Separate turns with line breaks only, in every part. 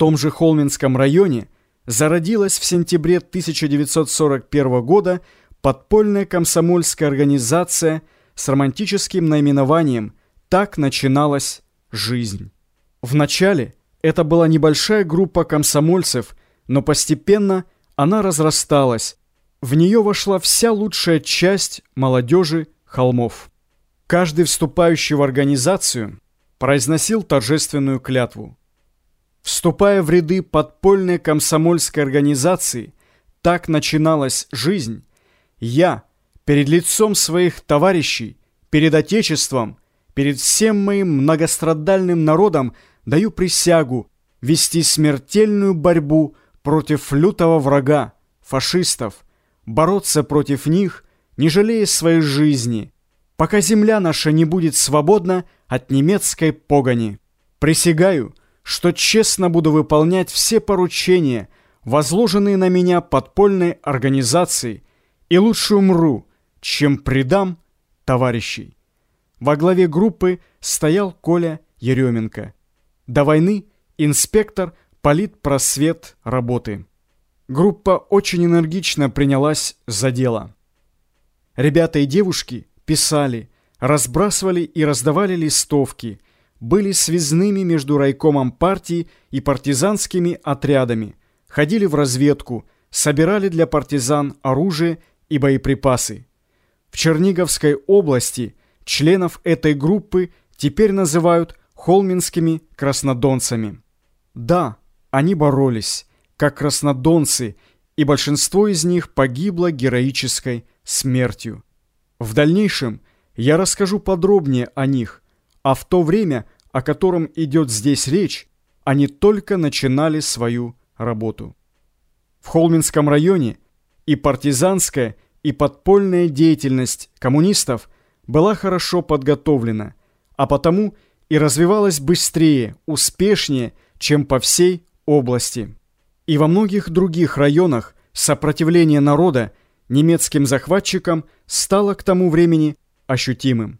том же Холминском районе зародилась в сентябре 1941 года подпольная комсомольская организация с романтическим наименованием «Так начиналась жизнь». Вначале это была небольшая группа комсомольцев, но постепенно она разрасталась. В нее вошла вся лучшая часть молодежи холмов. Каждый вступающий в организацию произносил торжественную клятву. Вступая в ряды подпольной комсомольской организации, так начиналась жизнь, я перед лицом своих товарищей, перед Отечеством, перед всем моим многострадальным народом даю присягу вести смертельную борьбу против лютого врага, фашистов, бороться против них, не жалея своей жизни, пока земля наша не будет свободна от немецкой погони. Присягаю, что честно буду выполнять все поручения, возложенные на меня подпольной организацией, и лучше умру, чем предам товарищей. Во главе группы стоял Коля Еременко. До войны инспектор политпросвет работы. Группа очень энергично принялась за дело. Ребята и девушки писали, разбрасывали и раздавали листовки, были связными между райкомом партии и партизанскими отрядами, ходили в разведку, собирали для партизан оружие и боеприпасы. В Черниговской области членов этой группы теперь называют холминскими краснодонцами. Да, они боролись, как краснодонцы, и большинство из них погибло героической смертью. В дальнейшем я расскажу подробнее о них, а в то время, о котором идет здесь речь, они только начинали свою работу. В Холминском районе – и партизанская, и подпольная деятельность коммунистов была хорошо подготовлена, а потому и развивалась быстрее, успешнее, чем по всей области. И во многих других районах сопротивление народа немецким захватчикам стало к тому времени ощутимым.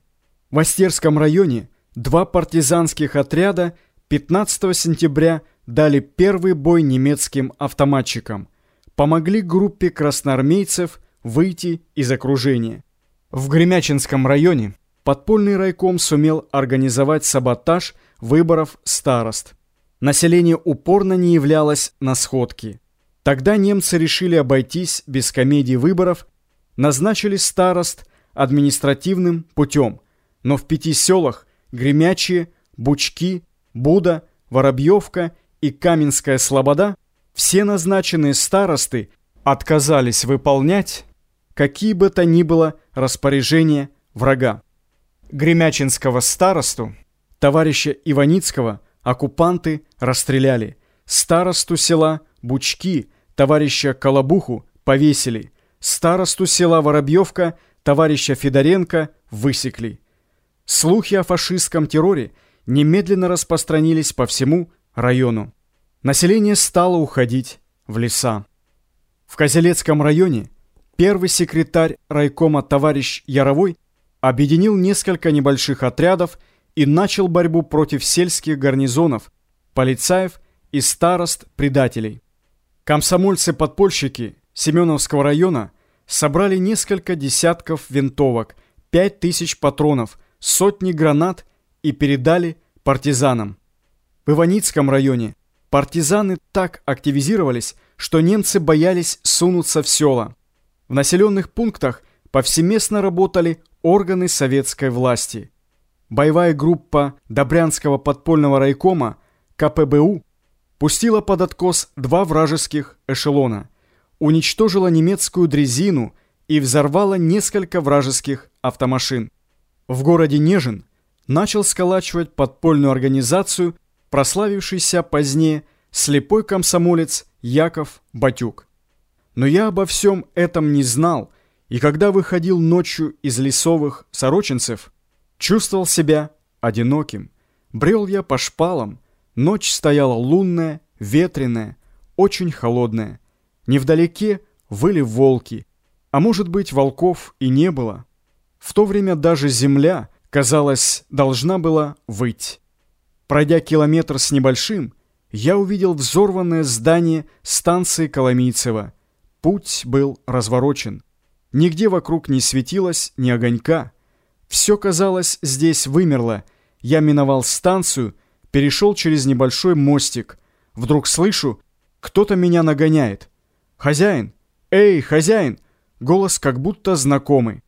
В Астерском районе два партизанских отряда 15 сентября дали первый бой немецким автоматчикам – помогли группе красноармейцев выйти из окружения. В Гремячинском районе подпольный райком сумел организовать саботаж выборов старост. Население упорно не являлось на сходки. Тогда немцы решили обойтись без комедий выборов, назначили старост административным путем, но в пяти селах Гремячие, Бучки, Буда, Воробьевка и Каменская Слобода все назначенные старосты отказались выполнять какие бы то ни было распоряжения врага. Гремячинского старосту, товарища Иваницкого, оккупанты расстреляли. Старосту села Бучки, товарища Колобуху, повесили. Старосту села Воробьевка, товарища Федоренко, высекли. Слухи о фашистском терроре немедленно распространились по всему району. Население стало уходить в леса. В Козелецком районе первый секретарь райкома товарищ Яровой объединил несколько небольших отрядов и начал борьбу против сельских гарнизонов, полицаев и старост-предателей. Комсомольцы-подпольщики Семеновского района собрали несколько десятков винтовок, пять тысяч патронов, сотни гранат и передали партизанам. В Иваницком районе Партизаны так активизировались, что немцы боялись сунуться в села. В населенных пунктах повсеместно работали органы советской власти. Боевая группа Добрянского подпольного райкома КПБУ пустила под откос два вражеских эшелона, уничтожила немецкую дрезину и взорвала несколько вражеских автомашин. В городе Нежин начал сколачивать подпольную организацию прославившийся позднее слепой комсомолец Яков Батюк. Но я обо всем этом не знал, и когда выходил ночью из лесовых сорочинцев, чувствовал себя одиноким. Брел я по шпалам, ночь стояла лунная, ветреная, очень холодная. Невдалеке выли волки, а может быть волков и не было. В то время даже земля, казалось, должна была выть. Пройдя километр с небольшим, я увидел взорванное здание станции Коломийцева. Путь был разворочен. Нигде вокруг не светилось ни огонька. Все, казалось, здесь вымерло. Я миновал станцию, перешел через небольшой мостик. Вдруг слышу, кто-то меня нагоняет. «Хозяин! Эй, хозяин!» Голос как будто знакомый.